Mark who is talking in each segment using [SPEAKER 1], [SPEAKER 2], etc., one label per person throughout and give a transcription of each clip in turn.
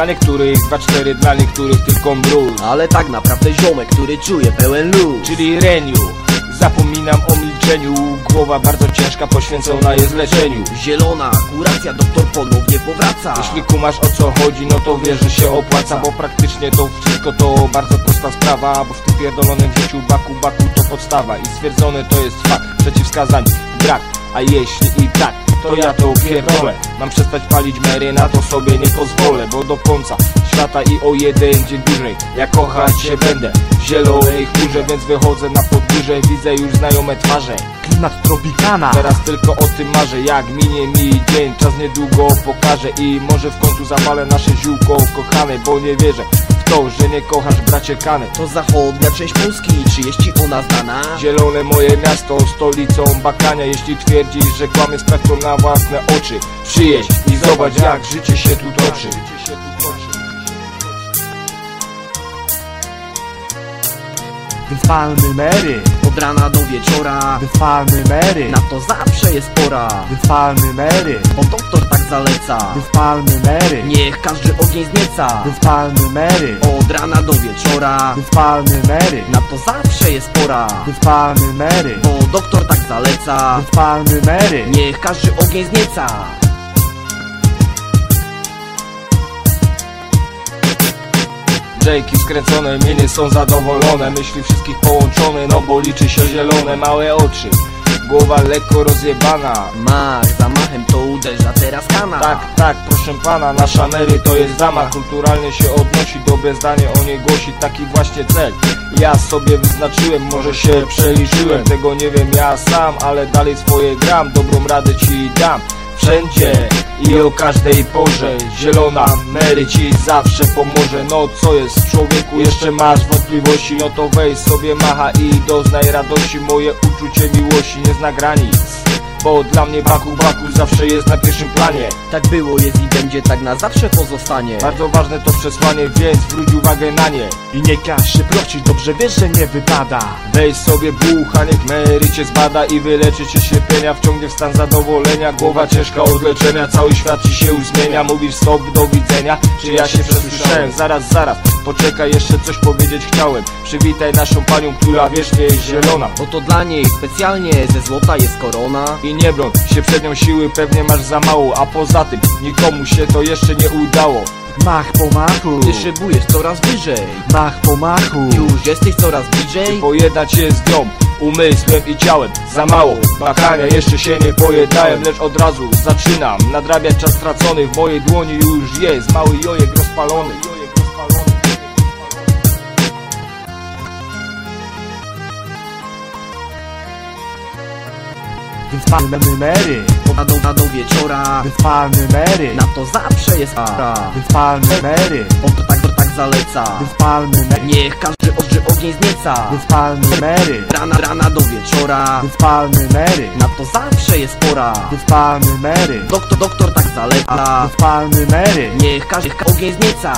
[SPEAKER 1] Dla niektórych 2-4, dla niektórych tylko mróz.
[SPEAKER 2] Ale tak naprawdę ziomek, który czuje pełen luz.
[SPEAKER 1] Czyli Reniu. Zapominam o milczeniu. Głowa bardzo ciężka, poświęcona jest leczeniu.
[SPEAKER 2] Zielona kuracja, doktor ponownie powraca.
[SPEAKER 1] Jeśli kumasz o co chodzi, no to wiesz, że się opłaca Bo praktycznie to wszystko to bardzo prosta sprawa Bo w tym pierdolonym życiu baku, baku to podstawa I stwierdzone to jest fakt, przeciwwskazań brak A jeśli i tak, to ja to pierdolę Mam przestać palić mery, na to sobie nie pozwolę Bo do końca świata i o jeden dzień dłużej Ja kochać się będę. W zielonej chmurze Więc wychodzę na podgórze, widzę już znajome twarze.
[SPEAKER 3] Klimat tropikana
[SPEAKER 1] Teraz tylko o tym marzę, jak minie mi dzień Czas niedługo pokaże i może w końcu zapalę nasze ziółko kochane Bo nie wierzę to, że nie kochasz bracie Kany.
[SPEAKER 2] To zachodnia część Polski, czy jest ci ona znana?
[SPEAKER 1] Zielone moje miasto, stolicą bakania. Jeśli twierdzisz, że kłamie, sprawdź to na własne oczy. Przyjedź i zobacz jak życie się tu toczy
[SPEAKER 3] Wyspalmy Mary
[SPEAKER 2] Od rana do wieczora
[SPEAKER 3] Wyspalmy Mary
[SPEAKER 2] Na to zawsze jest pora.
[SPEAKER 3] Wyspalmy Mary
[SPEAKER 2] Bo doktor tak zaleca.
[SPEAKER 3] Wyspalmy Mary
[SPEAKER 2] Niech każdy ogień znieca.
[SPEAKER 3] Wyspalmy Mary
[SPEAKER 2] Od rana do wieczora
[SPEAKER 3] Wyspalmy Mary
[SPEAKER 2] Na to zawsze jest pora.
[SPEAKER 3] Wyspalmy Mary
[SPEAKER 2] Bo doktor tak zaleca.
[SPEAKER 3] Wyspalmy Mary
[SPEAKER 2] Niech każdy ogień znieca
[SPEAKER 1] Jake'i skręcone, mienie są zadowolone Myśli wszystkich połączone, no bo liczy się zielone Małe oczy, głowa lekko rozjebana.
[SPEAKER 2] Mach zamachem to uderza teraz kana.
[SPEAKER 1] Tak, tak, proszę pana, nasza Mary to jest dama Kulturalnie się odnosi, dobre zdanie o niej głosi Taki właśnie cel. Ja sobie wyznaczyłem, może się przeliczyłem. Tego nie wiem ja sam, ale dalej swoje gram Dobrą radę ci dam Wszędzie i o każdej porze. Zielona Mary ci zawsze pomoże. No co jest człowieku, jeszcze masz wątpliwości? No to weź sobie macha i doznaj radości. Moje uczucie miłości nie zna granic bo dla mnie Baku Baku zawsze jest na pierwszym planie.
[SPEAKER 2] Tak było, jest i będzie, tak na zawsze pozostanie.
[SPEAKER 1] Bardzo ważne to przesłanie, więc zwróć uwagę na nie.
[SPEAKER 3] I nie każ się prosić, dobrze wiesz, że nie wypada
[SPEAKER 1] Weź sobie bucha, niech Mary cię zbada i wyleczy cię cierpienia Wciągnie w stan zadowolenia, głowa ciężka od leczenia. Cały świat ci się już zmienia, mówisz stop, do widzenia. Czy ja się przesłyszałem? Zaraz, zaraz, poczekaj, jeszcze coś powiedzieć chciałem. Przywitaj naszą panią, która wiecznie jest zielona.
[SPEAKER 2] Oto dla niej specjalnie ze złota jest korona.
[SPEAKER 1] I nie broń się przed nią siły, pewnie masz za mało. A poza tym, nikomu się to jeszcze nie udało
[SPEAKER 3] Mach po machu.
[SPEAKER 2] Ty szybujesz coraz wyżej.
[SPEAKER 3] Mach po machu.
[SPEAKER 2] Już jesteś coraz bliżej.
[SPEAKER 1] Pojednać się z nią umysłem i ciałem. Za mało bakania, jeszcze się nie pojednałem Lecz od razu zaczynam nadrabiać czas stracony. W mojej dłoni już jest mały jojek rozpalony Jojek rozpalony
[SPEAKER 3] Wyspalmy Mary
[SPEAKER 2] Od rana do wieczora.
[SPEAKER 3] Wyspalmy Mary
[SPEAKER 2] Na to zawsze jest pora
[SPEAKER 3] Wyspalmy Mary
[SPEAKER 2] Oto tak, to tak zaleca.
[SPEAKER 3] Wyspalmy Mary
[SPEAKER 2] Niech każdy oży ogień znieca.
[SPEAKER 3] Wyspalmy Mary
[SPEAKER 2] Rana, rana do wieczora.
[SPEAKER 3] Wyspalmy Mary
[SPEAKER 2] Na to zawsze jest pora.
[SPEAKER 3] Wyspalmy Mary
[SPEAKER 2] Doktor, doktor tak zaleca.
[SPEAKER 3] Wyspalmy Mary
[SPEAKER 2] Niech każdy ogień znieca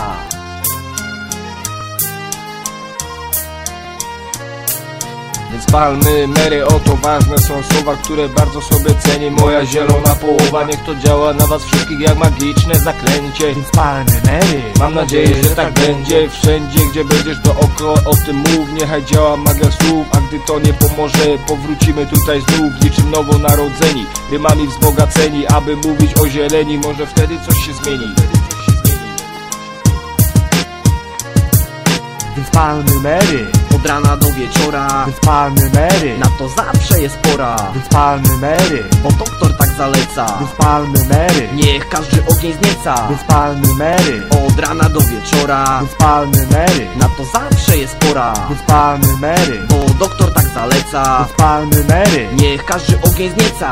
[SPEAKER 1] Więc palmy Mary, oto ważne są słowa, które bardzo sobie cenię. Moja zielona połowa, niech to działa na was wszystkich jak magiczne zaklęcie.
[SPEAKER 3] Wyspalmy Mary
[SPEAKER 1] Mam nadzieję, że tak będzie. Wszędzie, gdzie będziesz dookoła o tym mów. Niechaj działa magia słów A gdy to nie pomoże, powrócimy tutaj znów. Niczym nowonarodzeni, rymami wzbogaceni. Aby mówić o zieleni, może wtedy coś się zmieni.
[SPEAKER 3] Wyspalmy Mary
[SPEAKER 2] Od rana do wieczora.
[SPEAKER 3] Wyspalmy Mary.
[SPEAKER 2] Na to zawsze jest pora.
[SPEAKER 3] Wyspalmy Mary.
[SPEAKER 2] Bo doktor tak zaleca.
[SPEAKER 3] Wyspalmy Mary.
[SPEAKER 2] Niech każdy ogień znieca.
[SPEAKER 3] Wyspalmy Mary.
[SPEAKER 2] Od rana do wieczora.
[SPEAKER 3] Wyspalmy Mary.
[SPEAKER 2] Na to zawsze jest pora.
[SPEAKER 3] Wyspalmy Mary.
[SPEAKER 2] Bo doktor tak zaleca.
[SPEAKER 3] Wyspalmy Mary.
[SPEAKER 2] Niech każdy ogień znieca